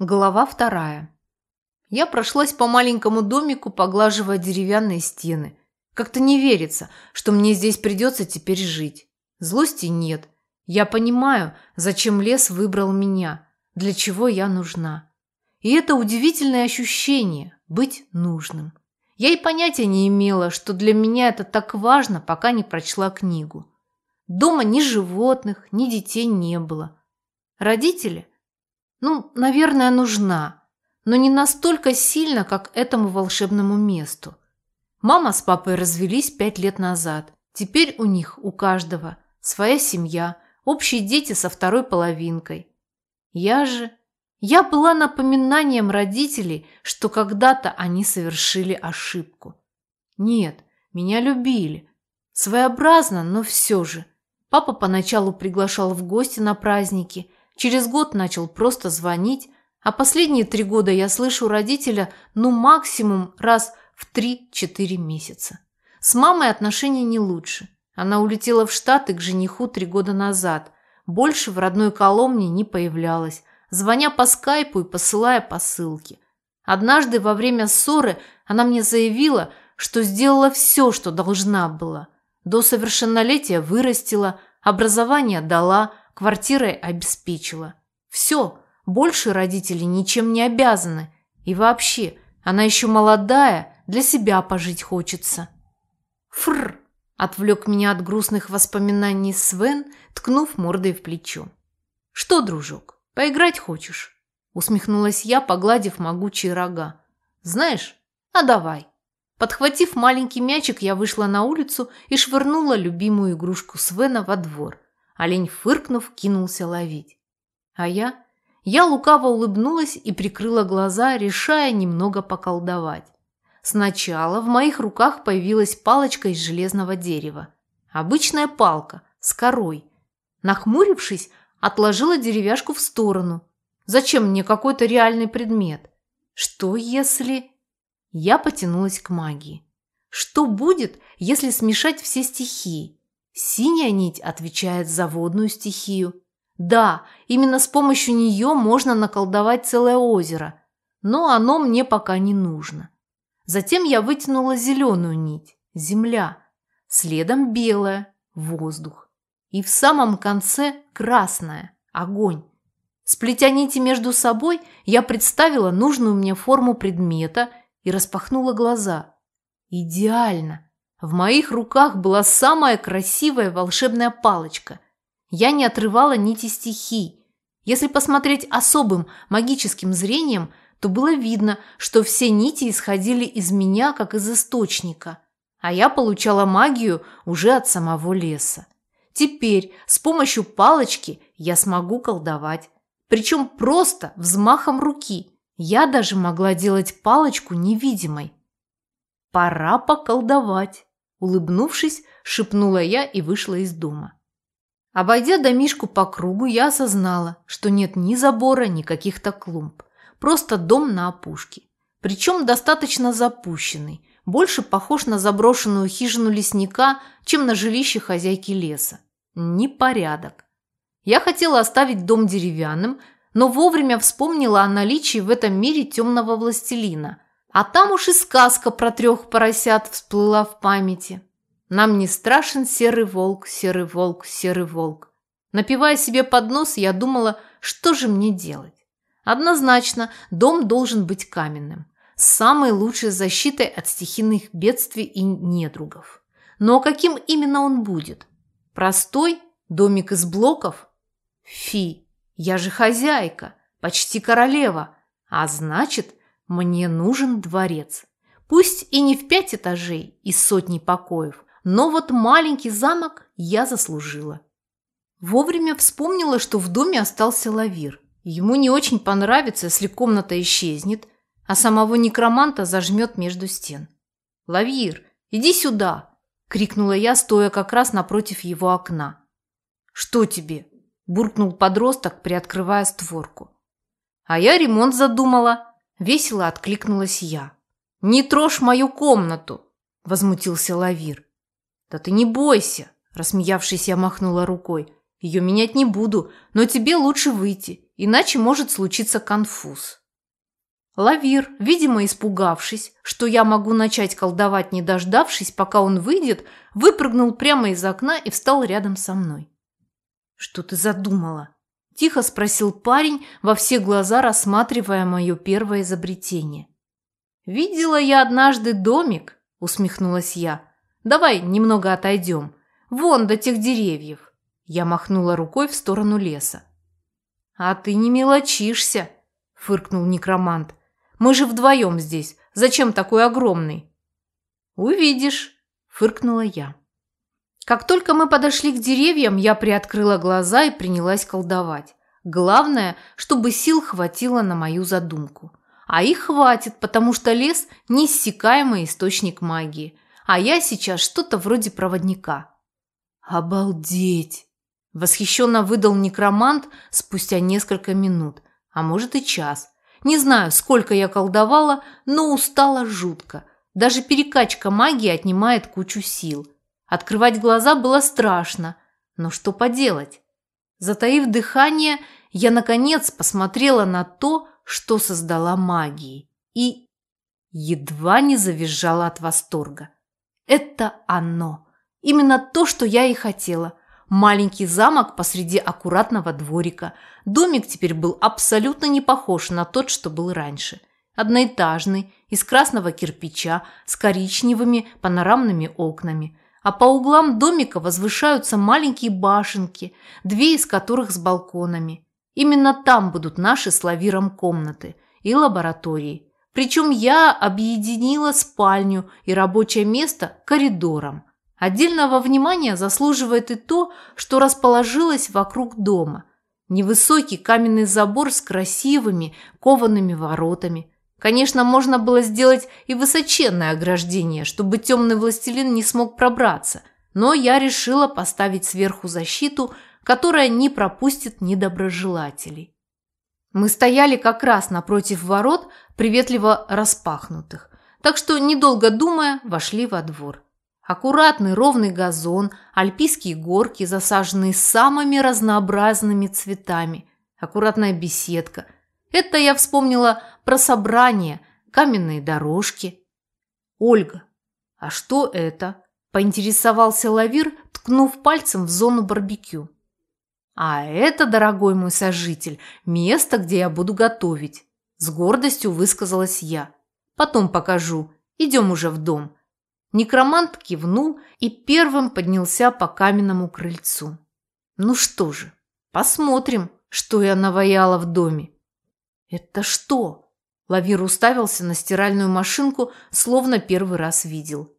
Глава вторая. Я прошлась по маленькому домику, поглаживая деревянные стены. Как-то не верится, что мне здесь придется теперь жить. Злости нет. Я понимаю, зачем лес выбрал меня, для чего я нужна. И это удивительное ощущение – быть нужным. Я и понятия не имела, что для меня это так важно, пока не прочла книгу. Дома ни животных, ни детей не было. Родители – ну, наверное, нужна, но не настолько сильно, как этому волшебному месту. Мама с папой развелись пять лет назад. Теперь у них, у каждого, своя семья, общие дети со второй половинкой. Я же... Я была напоминанием родителей, что когда-то они совершили ошибку. Нет, меня любили. Своеобразно, но все же. Папа поначалу приглашал в гости на праздники – Через год начал просто звонить, а последние три года я слышу родителя ну максимум раз в 3-4 месяца. С мамой отношения не лучше. Она улетела в Штаты к жениху три года назад. Больше в родной Коломне не появлялась, звоня по скайпу и посылая посылки. Однажды во время ссоры она мне заявила, что сделала все, что должна была. До совершеннолетия вырастила, образование дала, квартирой обеспечила. Все, больше родители ничем не обязаны. И вообще, она еще молодая, для себя пожить хочется. Фрр! Отвлек меня от грустных воспоминаний Свен, ткнув мордой в плечо. «Что, дружок, поиграть хочешь?» Усмехнулась я, погладив могучие рога. «Знаешь, а давай». Подхватив маленький мячик, я вышла на улицу и швырнула любимую игрушку Свена во двор – Олень, фыркнув, кинулся ловить. А я? Я лукаво улыбнулась и прикрыла глаза, решая немного поколдовать. Сначала в моих руках появилась палочка из железного дерева. Обычная палка, с корой. Нахмурившись, отложила деревяшку в сторону. Зачем мне какой-то реальный предмет? Что если... Я потянулась к магии. Что будет, если смешать все стихии? Синяя нить отвечает за водную стихию. Да, именно с помощью нее можно наколдовать целое озеро, но оно мне пока не нужно. Затем я вытянула зеленую нить – земля, следом белая – воздух. И в самом конце красная – огонь. Сплетя нити между собой, я представила нужную мне форму предмета и распахнула глаза. Идеально! В моих руках была самая красивая волшебная палочка. Я не отрывала нити стихий. Если посмотреть особым магическим зрением, то было видно, что все нити исходили из меня, как из источника, а я получала магию уже от самого леса. Теперь с помощью палочки я смогу колдовать. Причем просто взмахом руки. Я даже могла делать палочку невидимой. Пора поколдовать. Улыбнувшись, шепнула я и вышла из дома. Обойдя домишку по кругу, я осознала, что нет ни забора, ни каких-то клумб. Просто дом на опушке. Причем достаточно запущенный, больше похож на заброшенную хижину лесника, чем на жилище хозяйки леса. Непорядок. Я хотела оставить дом деревянным, но вовремя вспомнила о наличии в этом мире темного властелина – а там уж и сказка про трех поросят всплыла в памяти. Нам не страшен серый волк, серый волк, серый волк. Напивая себе под нос, я думала, что же мне делать. Однозначно, дом должен быть каменным, с самой лучшей защитой от стихийных бедствий и недругов. Но каким именно он будет? Простой? Домик из блоков? Фи, я же хозяйка, почти королева, а значит, мне нужен дворец. Пусть и не в пять этажей и сотни покоев, но вот маленький замок я заслужила. Вовремя вспомнила, что в доме остался лавир. Ему не очень понравится, если комната исчезнет, а самого некроманта зажмет между стен. «Лавир, иди сюда!» – крикнула я, стоя как раз напротив его окна. «Что тебе?» – буркнул подросток, приоткрывая створку. «А я ремонт задумала», Весело откликнулась я. «Не трожь мою комнату!» – возмутился Лавир. «Да ты не бойся!» – рассмеявшись, я махнула рукой. «Ее менять не буду, но тебе лучше выйти. иначе может случиться конфуз. Лавир, видимо испугавшись, что я могу начать колдовать, не дождавшись, пока он выйдет, выпрыгнул прямо из окна и встал рядом со мной. «Что ты задумала?» – тихо спросил парень, во все глаза рассматривая мое первое изобретение. «Видела я однажды домик», – усмехнулась я. «Давай немного отойдем. Вон до тех деревьев». Я махнула рукой в сторону леса. «А ты не мелочишься», – фыркнул некромант. Мы же вдвоем здесь. Зачем такой огромный?» «Увидишь», – фыркнула я. Как только мы подошли к деревьям, я приоткрыла глаза и принялась колдовать. Главное, чтобы сил хватило на мою задумку. А их хватит, потому что лес – неиссякаемый источник магии. А я сейчас что-то вроде проводника. «Обалдеть!» – восхищенно выдал некромант спустя несколько минут, а может и час – не знаю, сколько я колдовала, но устала жутко. Даже перекачка магии отнимает кучу сил. Открывать глаза было страшно, но что поделать? Затаив дыхание, я, наконец, посмотрела на то, что создала магией, и едва не завизжала от восторга. Это оно. Именно то, что я и хотела. Маленький замок посреди аккуратного дворика. Домик теперь был абсолютно не похож на тот, что был раньше. Одноэтажный, из красного кирпича, с коричневыми панорамными окнами. А по углам домика возвышаются маленькие башенки, две из которых с балконами. Именно там будут наши с лавиром комнаты и лаборатории. Причем я объединила спальню и рабочее место коридором. Отдельного внимания заслуживает и то, что расположилось вокруг дома. Невысокий каменный забор с красивыми коваными воротами. Конечно, можно было сделать и высоченное ограждение, чтобы темный властелин не смог пробраться, но я решила поставить сверху защиту, которая не пропустит недоброжелателей. Мы стояли как раз напротив ворот, приветливо распахнутых, так что, недолго думая, вошли во двор. Аккуратный ровный газон, альпийские горки, засаженные самыми разнообразными цветами, аккуратная беседка. Это я вспомнила про собрание, каменные дорожки. «Ольга, а что это?» – поинтересовался Лавир, ткнув пальцем в зону барбекю. «А это, дорогой мой сожитель, место, где я буду готовить», – с гордостью высказалась я. «Потом покажу. Идем уже в дом». Некромант кивнул и первым поднялся по каменному крыльцу. Ну что же, посмотрим, что я наваяла в доме. Это что? Лавир уставился на стиральную машинку, словно первый раз видел.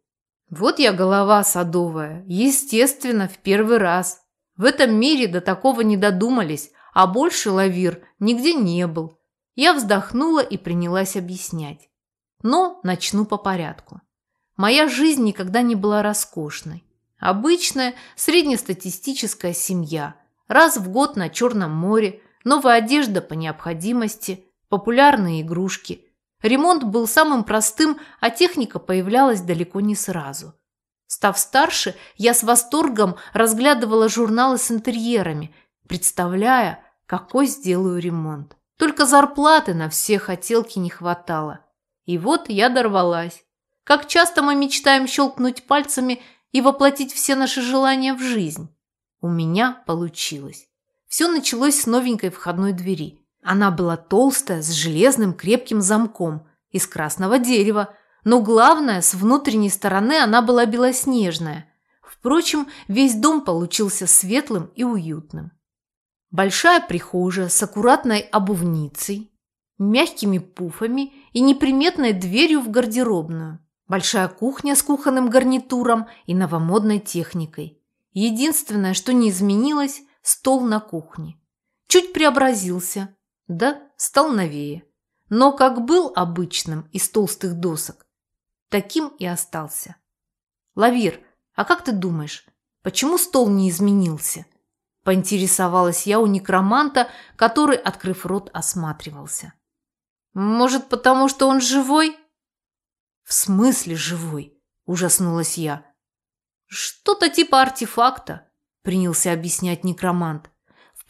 Вот я голова садовая, естественно, в первый раз. В этом мире до такого не додумались, а больше лавир нигде не был. Я вздохнула и принялась объяснять. Но начну по порядку. Моя жизнь никогда не была роскошной. Обычная среднестатистическая семья. Раз в год на Черном море, новая одежда по необходимости, популярные игрушки. Ремонт был самым простым, а техника появлялась далеко не сразу. Став старше, я с восторгом разглядывала журналы с интерьерами, представляя, какой сделаю ремонт. Только зарплаты на все хотелки не хватало. И вот я дорвалась. Как часто мы мечтаем щелкнуть пальцами и воплотить все наши желания в жизнь? У меня получилось. Все началось с новенькой входной двери. Она была толстая, с железным крепким замком, из красного дерева, но главное, с внутренней стороны она была белоснежная. Впрочем, весь дом получился светлым и уютным. Большая прихожая с аккуратной обувницей, мягкими пуфами и неприметной дверью в гардеробную. Большая кухня с кухонным гарнитуром и новомодной техникой. Единственное, что не изменилось – стол на кухне. Чуть преобразился, да стал новее. Но как был обычным из толстых досок, таким и остался. Лавир, а как ты думаешь, почему стол не изменился? Поинтересовалась я у некроманта, который, открыв рот, осматривался. Может, потому что он живой? «В смысле живой?» – ужаснулась я. «Что-то типа артефакта», – принялся объяснять некромант.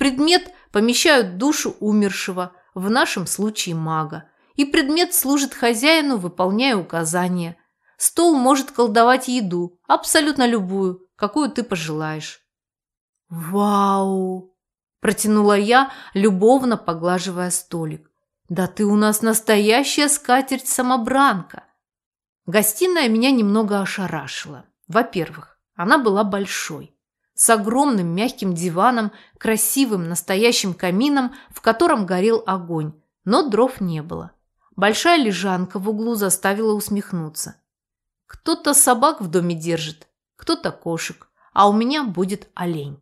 «В предмет помещают душу умершего, в нашем случае мага. И предмет служит хозяину, выполняя указания. Стол может колдовать еду, абсолютно любую, какую ты пожелаешь. «Вау!» – протянула я, любовно поглаживая столик. «Да ты у нас настоящая скатерть-самобранка!» Гостиная меня немного ошарашила. Во-первых, она была большой, с огромным мягким диваном, красивым настоящим камином, в котором горел огонь, но дров не было. Большая лежанка в углу заставила усмехнуться. Кто-то собак в доме держит, кто-то кошек, а у меня будет олень.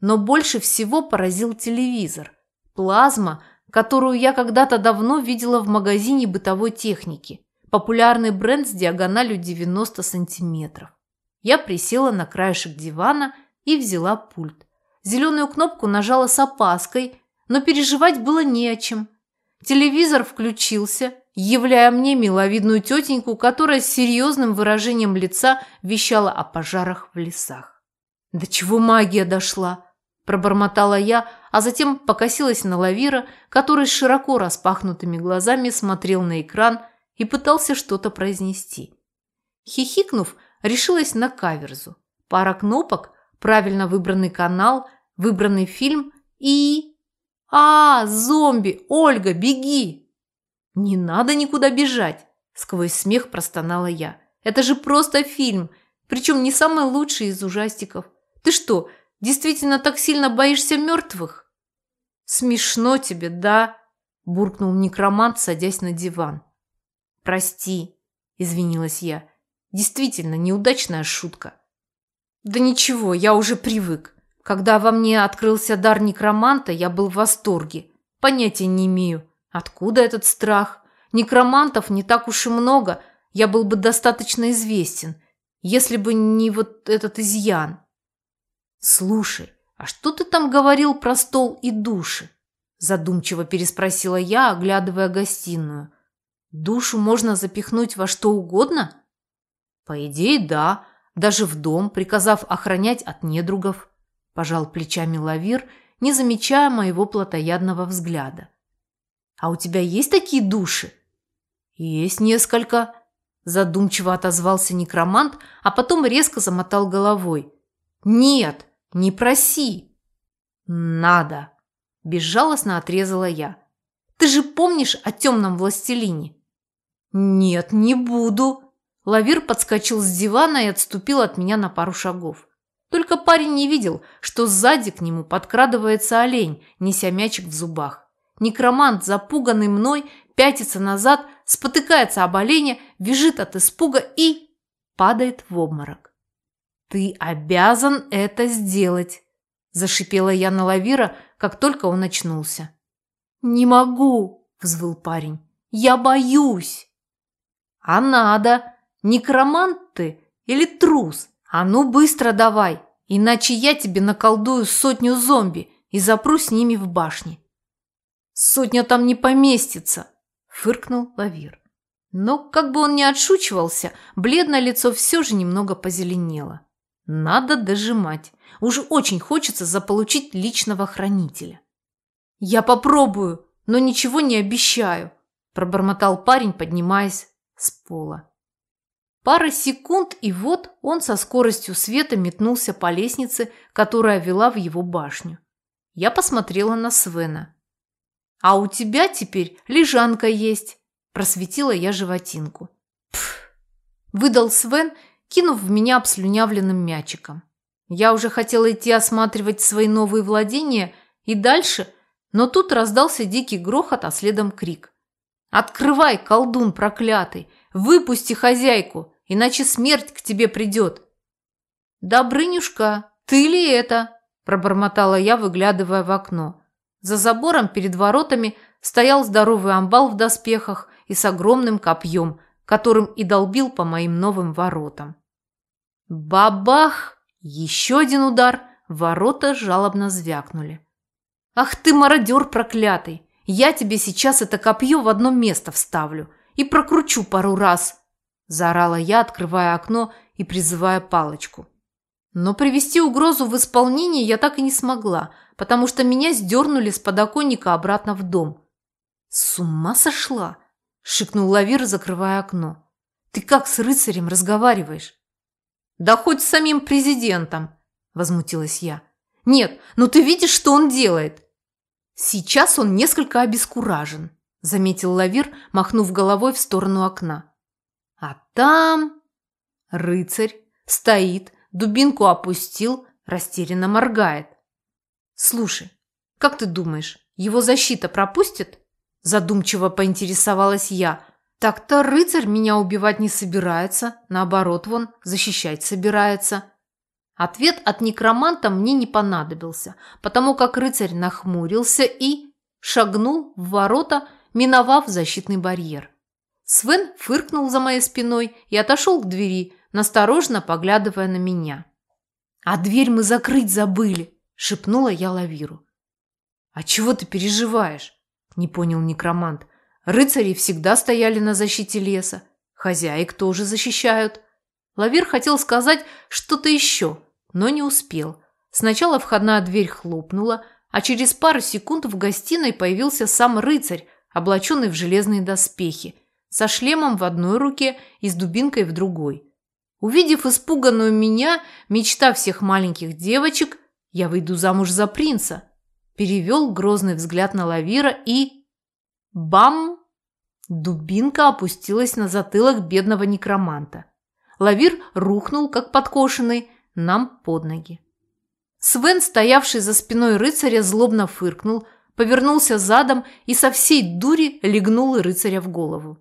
Но больше всего поразил телевизор. Плазма, которую я когда-то давно видела в магазине бытовой техники. Популярный бренд с диагональю 90 сантиметров. Я присела на краешек дивана и взяла пульт. Зеленую кнопку нажала с опаской, но переживать было не о чем. Телевизор включился, являя мне миловидную тетеньку, которая с серьезным выражением лица вещала о пожарах в лесах. «До чего магия дошла?» – пробормотала я, а затем покосилась на Лавира, который с широко распахнутыми глазами смотрел на экран и пытался что-то произнести. Хихикнув, решилась на каверзу. Пара кнопок, правильно выбранный канал, выбранный фильм и... «А, зомби! Ольга, беги!» «Не надо никуда бежать!» – сквозь смех простонала я. «Это же просто фильм, причем не самый лучший из ужастиков. Ты что, действительно так сильно боишься мертвых?» «Смешно тебе, да?» – буркнул некромант, садясь на диван. «Прости», – извинилась я. «Действительно, неудачная шутка». «Да ничего, я уже привык. Когда во мне открылся дар некроманта, я был в восторге. Понятия не имею, откуда этот страх. Некромантов не так уж и много, я был бы достаточно известен, если бы не вот этот изъян. Слушай, а что ты там говорил про стол и души? Задумчиво переспросила я, оглядывая гостиную. Душу можно запихнуть во что угодно? По идее, да, даже в дом, приказав охранять от недругов. – пожал плечами Лавир, не замечая моего плотоядного взгляда. «А у тебя есть такие души?» «Есть несколько», – задумчиво отозвался некромант, а потом резко замотал головой. «Нет, не проси!» «Надо!» – безжалостно отрезала я. «Ты же помнишь о темном властелине?» «Нет, не буду!» Лавир подскочил с дивана и отступил от меня на пару шагов. Только парень не видел, что сзади к нему подкрадывается олень, неся мячик в зубах. Некромант, запуганный мной, пятится назад, спотыкается об оленя, вяжет от испуга и падает в обморок. «Ты обязан это сделать!» – зашипела я на Лавира, как только он очнулся. «Не могу!» – взвыл парень. «Я боюсь!» «А надо! Некромант ты или трус?» «А ну быстро давай, иначе я тебе наколдую сотню зомби и запру с ними в башне». «Сотня там не поместится», – фыркнул Лавир. Но, как бы он ни отшучивался, бледное лицо все же немного позеленело. Надо дожимать. Уж очень хочется заполучить личного хранителя. «Я попробую, но ничего не обещаю», – пробормотал парень, поднимаясь с пола. Пара секунд, и вот он со скоростью света метнулся по лестнице, которая вела в его башню. Я посмотрела на Свена. «А у тебя теперь лежанка есть», – просветила я животинку. «Пф!» – выдал Свен, кинув в меня обслюнявленным мячиком. Я уже хотела идти осматривать свои новые владения и дальше, но тут раздался дикий грохот, а следом крик. «Открывай, колдун проклятый! Выпусти хозяйку, иначе смерть к тебе придет. Добрынюшка, ты ли это? Пробормотала я, выглядывая в окно. За забором перед воротами стоял здоровый амбал в доспехах и с огромным копьем, которым и долбил по моим новым воротам. Бабах! Еще один удар, ворота жалобно звякнули. «Ах ты, мародер проклятый! Я тебе сейчас это копье в одно место вставлю и прокручу пару раз!» – заорала я, открывая окно и призывая палочку. Но привести угрозу в исполнение я так и не смогла, потому что меня сдернули с подоконника обратно в дом. «С ума сошла!» – шикнул Лавир, закрывая окно. «Ты как с рыцарем разговариваешь?» «Да хоть с самим президентом!» – возмутилась я. «Нет, ну ты видишь, что он делает!» «Сейчас он несколько обескуражен», – заметил Лавир, махнув головой в сторону окна. «А там...» Рыцарь стоит, дубинку опустил, растерянно моргает. «Слушай, как ты думаешь, его защита пропустит?» Задумчиво поинтересовалась я. «Так-то рыцарь меня убивать не собирается, наоборот, вон, защищать собирается». Ответ от некроманта мне не понадобился, потому как рыцарь нахмурился и шагнул в ворота, миновав защитный барьер. Свен фыркнул за моей спиной и отошел к двери, насторожно поглядывая на меня. «А дверь мы закрыть забыли», – шепнула я Лавиру. «А чего ты переживаешь?» – не понял некромант. «Рыцари всегда стояли на защите леса. Хозяек тоже защищают». Лавир хотел сказать что-то еще, но не успел. Сначала входная дверь хлопнула, а через пару секунд в гостиной появился сам рыцарь, облаченный в железные доспехи, со шлемом в одной руке и с дубинкой в другой. Увидев испуганную меня, мечта всех маленьких девочек, я выйду замуж за принца, перевел грозный взгляд на Лавира и... Бам! Дубинка опустилась на затылок бедного некроманта. Лавир рухнул, как подкошенный, нам под ноги. Свен, стоявший за спиной рыцаря, злобно фыркнул, повернулся задом и со всей дури легнул рыцаря в голову.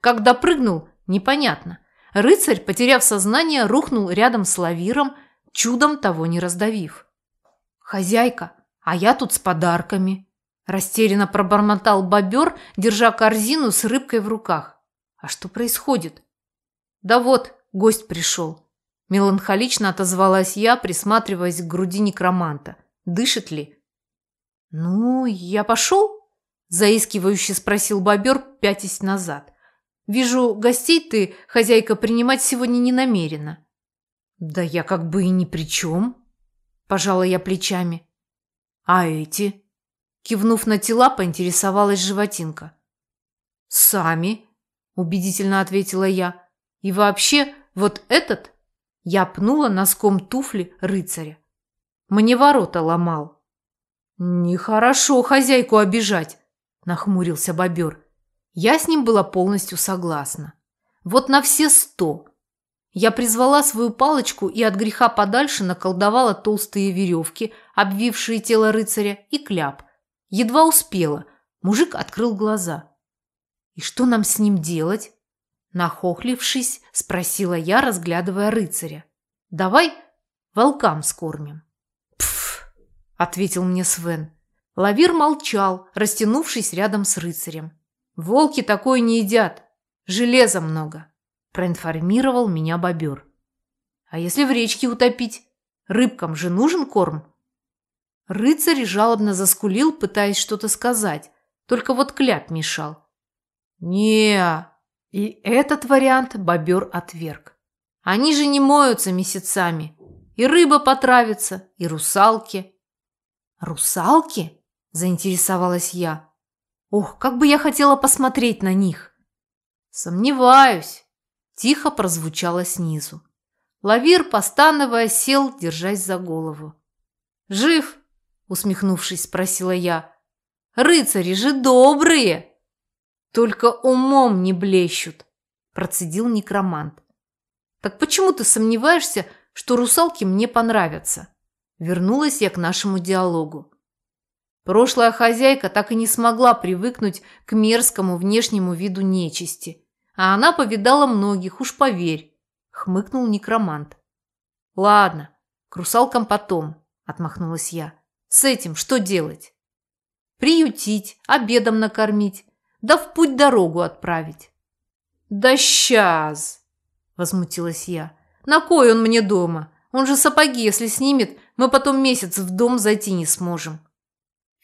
Когда прыгнул, непонятно. Рыцарь, потеряв сознание, рухнул рядом с лавиром, чудом того не раздавив. «Хозяйка, а я тут с подарками!» Растерянно пробормотал бобер, держа корзину с рыбкой в руках. «А что происходит?» «Да вот, гость пришел». Меланхолично отозвалась я, присматриваясь к груди некроманта. «Дышит ли?» «Ну, я пошел?» Заискивающе спросил бобер, пятясь назад. Вижу, гостей ты, хозяйка, принимать сегодня не намерена. Да я как бы и ни при чем, пожала я плечами. А эти? Кивнув на тела, поинтересовалась животинка. Сами, убедительно ответила я. И вообще, вот этот я пнула носком туфли рыцаря. Мне ворота ломал. Нехорошо хозяйку обижать, нахмурился бобер. Я с ним была полностью согласна. Вот на все сто. Я призвала свою палочку и от греха подальше наколдовала толстые веревки, обвившие тело рыцаря, и кляп. Едва успела. Мужик открыл глаза. «И что нам с ним делать?» Нахохлившись, спросила я, разглядывая рыцаря. «Давай волкам скормим». Ответил мне Свен. Лавир молчал, растянувшись рядом с рыцарем. Волки такое не едят. Железа много, проинформировал меня бобер. А если в речке утопить? Рыбкам же нужен корм? Рыцарь жалобно заскулил, пытаясь что-то сказать. Только вот кляп мешал. не И этот вариант бобер отверг. Они же не моются месяцами. И рыба потравится, и русалки. «Русалки?» – заинтересовалась я. Ох, как бы я хотела посмотреть на них. Сомневаюсь. Тихо прозвучало снизу. Лавир, постановая, сел, держась за голову. «Жив?» – усмехнувшись, спросила я. «Рыцари же добрые!» «Только умом не блещут», – процедил некромант. «Так почему ты сомневаешься, что русалки мне понравятся?» Вернулась я к нашему диалогу. Прошлая хозяйка так и не смогла привыкнуть к мерзкому внешнему виду нечисти. А она повидала многих, уж поверь, хмыкнул некромант. Ладно, к русалкам потом, отмахнулась я. С этим что делать? Приютить, обедом накормить, да в путь дорогу отправить. Да сейчас, возмутилась я. На кой он мне дома? Он же сапоги, если снимет, мы потом месяц в дом зайти не сможем.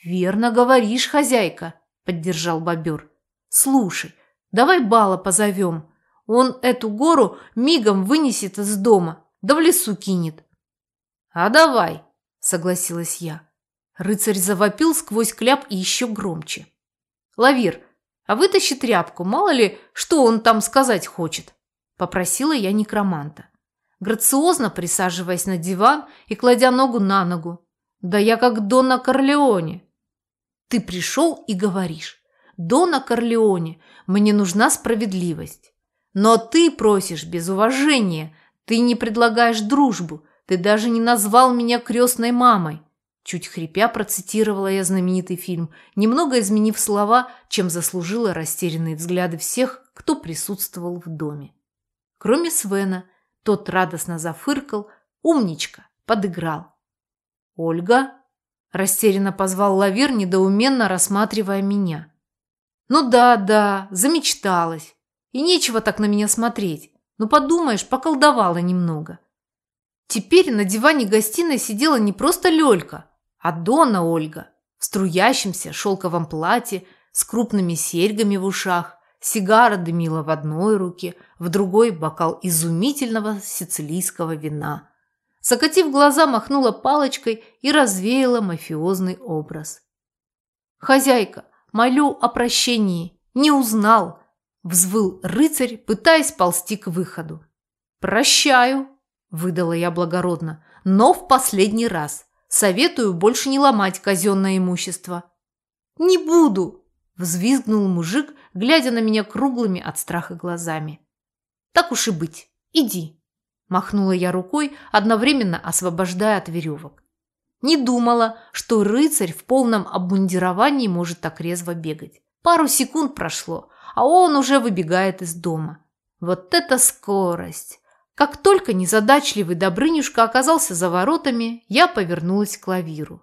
«Верно говоришь, хозяйка», – поддержал бобер. «Слушай, давай Бала позовем. Он эту гору мигом вынесет из дома, да в лесу кинет». «А давай», – согласилась я. Рыцарь завопил сквозь кляп и еще громче. «Лавир, а вытащи тряпку, мало ли, что он там сказать хочет», – попросила я некроманта. Грациозно присаживаясь на диван и кладя ногу на ногу. «Да я как Дона Корлеоне». «Ты пришел и говоришь, Дона Корлеоне, мне нужна справедливость. Но ты просишь без уважения, ты не предлагаешь дружбу, ты даже не назвал меня крестной мамой. Чуть хрипя процитировала я знаменитый фильм, немного изменив слова, чем заслужила растерянные взгляды всех, кто присутствовал в доме. Кроме Свена, тот радостно зафыркал, умничка, подыграл. «Ольга?» – растерянно позвал Лавир, недоуменно рассматривая меня. «Ну да, да, замечталась. И нечего так на меня смотреть. Ну подумаешь, поколдовала немного». Теперь на диване гостиной сидела не просто Лёлька, а Дона Ольга в струящемся шелковом платье с крупными серьгами в ушах, сигара дымила в одной руке, в другой бокал изумительного сицилийского вина. Закатив глаза, махнула палочкой и развеяла мафиозный образ. «Хозяйка, молю о прощении, не узнал!» – взвыл рыцарь, пытаясь ползти к выходу. «Прощаю!» – выдала я благородно, – «но в последний раз. Советую больше не ломать казенное имущество». «Не буду!» – взвизгнул мужик, глядя на меня круглыми от страха глазами. «Так уж и быть. Иди!» – махнула я рукой, одновременно освобождая от веревок. Не думала, что рыцарь в полном обмундировании может так резво бегать. Пару секунд прошло, а он уже выбегает из дома. Вот это скорость! Как только незадачливый Добрынюшка оказался за воротами, я повернулась к клавиру.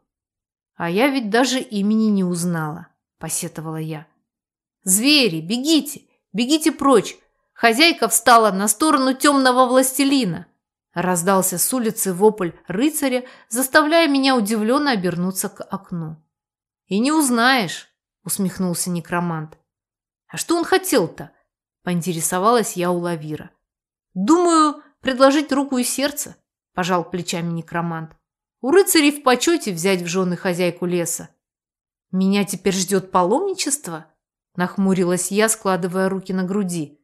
«А я ведь даже имени не узнала», – посетовала я. «Звери, бегите, бегите прочь! Хозяйка встала на сторону темного властелина!» Раздался с улицы вопль рыцаря, заставляя меня удивленно обернуться к окну. «И не узнаешь», – усмехнулся некромант. «А что он хотел-то?» – поинтересовалась я у Лавира. «Думаю, предложить руку и сердце», – пожал плечами некромант. «У рыцарей в почете взять в жены хозяйку леса». «Меня теперь ждет паломничество?» – нахмурилась я, складывая руки на груди.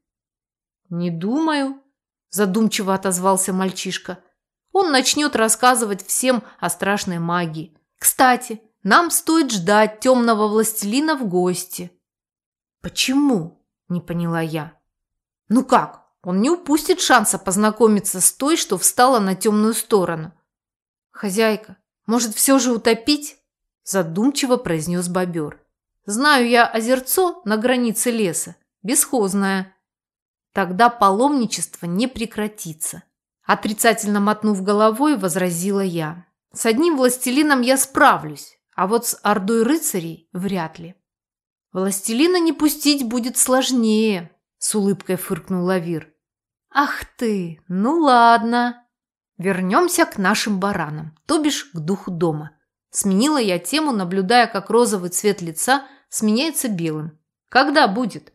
«Не думаю», – задумчиво отозвался мальчишка. «Он начнет рассказывать всем о страшной магии. Кстати, нам стоит ждать темного властелина в гости». «Почему?» – не поняла я. «Ну как? Он не упустит шанса познакомиться с той, что встала на темную сторону. «Хозяйка, может, все же утопить?» Задумчиво произнес бобер. «Знаю я озерцо на границе леса, бесхозное. Тогда паломничество не прекратится». Отрицательно мотнув головой, возразила я. «С одним властелином я справлюсь, а вот с ордой рыцарей вряд ли». «Властелина не пустить будет сложнее», – с улыбкой фыркнул Лавир. «Ах ты! Ну ладно. Вернемся к нашим баранам, то бишь к духу дома». Сменила я тему, наблюдая, как розовый цвет лица сменяется белым. «Когда будет?»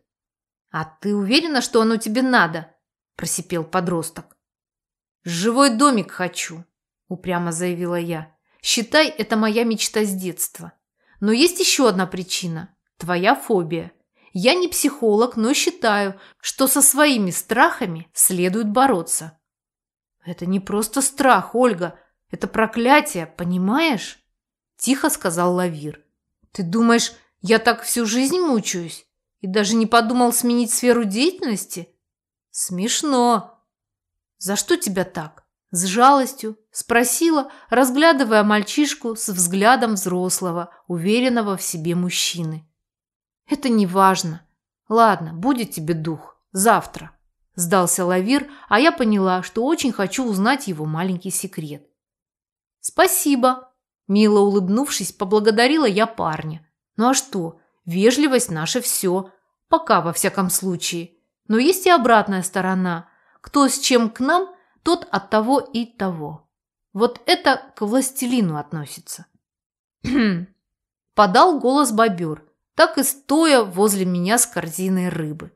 «А ты уверена, что оно тебе надо?» – просипел подросток. «Живой домик хочу», – упрямо заявила я. «Считай, это моя мечта с детства. Но есть еще одна причина – твоя фобия. Я не психолог, но считаю, что со своими страхами следует бороться. Это не просто страх, Ольга. Это проклятие, понимаешь? Тихо сказал Лавир. Ты думаешь, я так всю жизнь мучаюсь? И даже не подумал сменить сферу деятельности? Смешно. За что тебя так? С жалостью спросила, разглядывая мальчишку с взглядом взрослого, уверенного в себе мужчины. Это не важно. Ладно, будет тебе дух. Завтра. Сдался Лавир, а я поняла, что очень хочу узнать его маленький секрет. Спасибо. Мило улыбнувшись, поблагодарила я парня. Ну а что? Вежливость наше все. Пока, во всяком случае. Но есть и обратная сторона. Кто с чем к нам, тот от того и того. Вот это к властелину относится. Подал голос бобер, так и стоя возле меня с корзиной рыбы.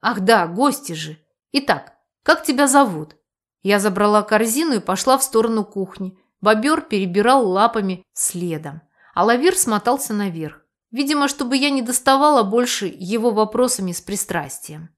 Ах да, гости же. Итак, как тебя зовут? Я забрала корзину и пошла в сторону кухни. Бобер перебирал лапами следом, а лавир смотался наверх. Видимо, чтобы я не доставала больше его вопросами с пристрастием.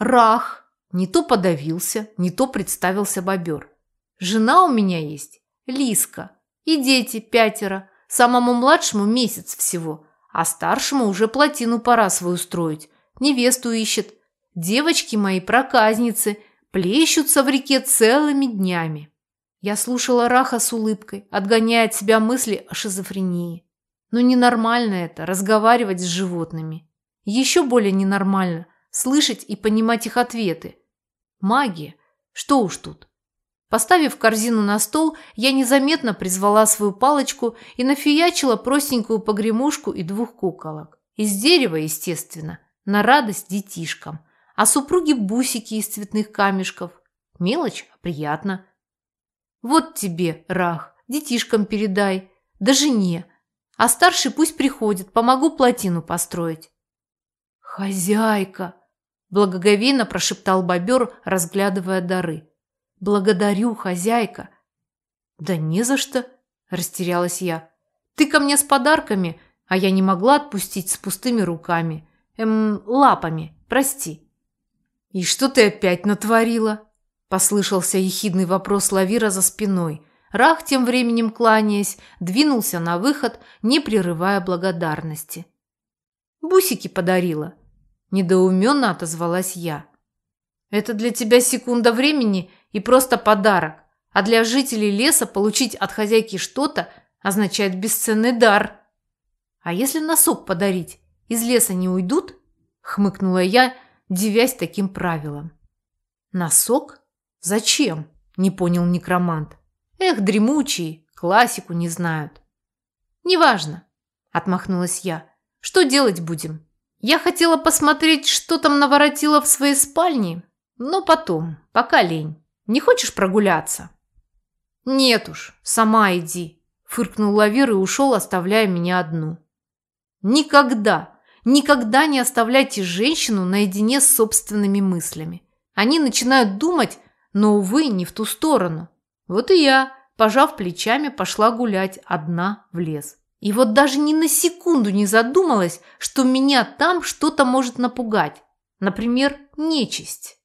Рах! Не то подавился, не то представился бобер. Жена у меня есть, Лиска, и дети пятеро, самому младшему месяц всего, а старшему уже плотину пора свою строить, невесту ищет. Девочки мои проказницы, плещутся в реке целыми днями. Я слушала Раха с улыбкой, отгоняя от себя мысли о шизофрении. Но ненормально это – разговаривать с животными. Еще более ненормально – слышать и понимать их ответы. Магия. Что уж тут. Поставив корзину на стол, я незаметно призвала свою палочку и нафиячила простенькую погремушку и двух куколок. Из дерева, естественно, на радость детишкам. А супруги бусики из цветных камешков. Мелочь, а приятно. Вот тебе, Рах, детишкам передай, да жене. А старший пусть приходит, помогу плотину построить. Хозяйка, благоговейно прошептал бобер, разглядывая дары. «Благодарю, хозяйка!» «Да не за что!» – растерялась я. «Ты ко мне с подарками, а я не могла отпустить с пустыми руками. Эм, лапами, прости». «И что ты опять натворила?» – послышался ехидный вопрос Лавира за спиной. Рах, тем временем кланяясь, двинулся на выход, не прерывая благодарности. «Бусики подарила», Недоуменно отозвалась я. Это для тебя секунда времени и просто подарок. А для жителей леса получить от хозяйки что-то означает бесценный дар. А если носок подарить, из леса не уйдут? Хмыкнула я, дивясь таким правилам. Носок? Зачем? Не понял некромант. Эх, дремучие, классику не знают. Неважно, отмахнулась я. Что делать будем? Я хотела посмотреть, что там наворотила в своей спальне, но потом, пока лень. Не хочешь прогуляться? Нет уж, сама иди, фыркнул Лавир и ушел, оставляя меня одну. Никогда, никогда не оставляйте женщину наедине с собственными мыслями. Они начинают думать, но, увы, не в ту сторону. Вот и я, пожав плечами, пошла гулять одна в лес. И вот даже ни на секунду не задумалась, что меня там что-то может напугать. Например, нечисть.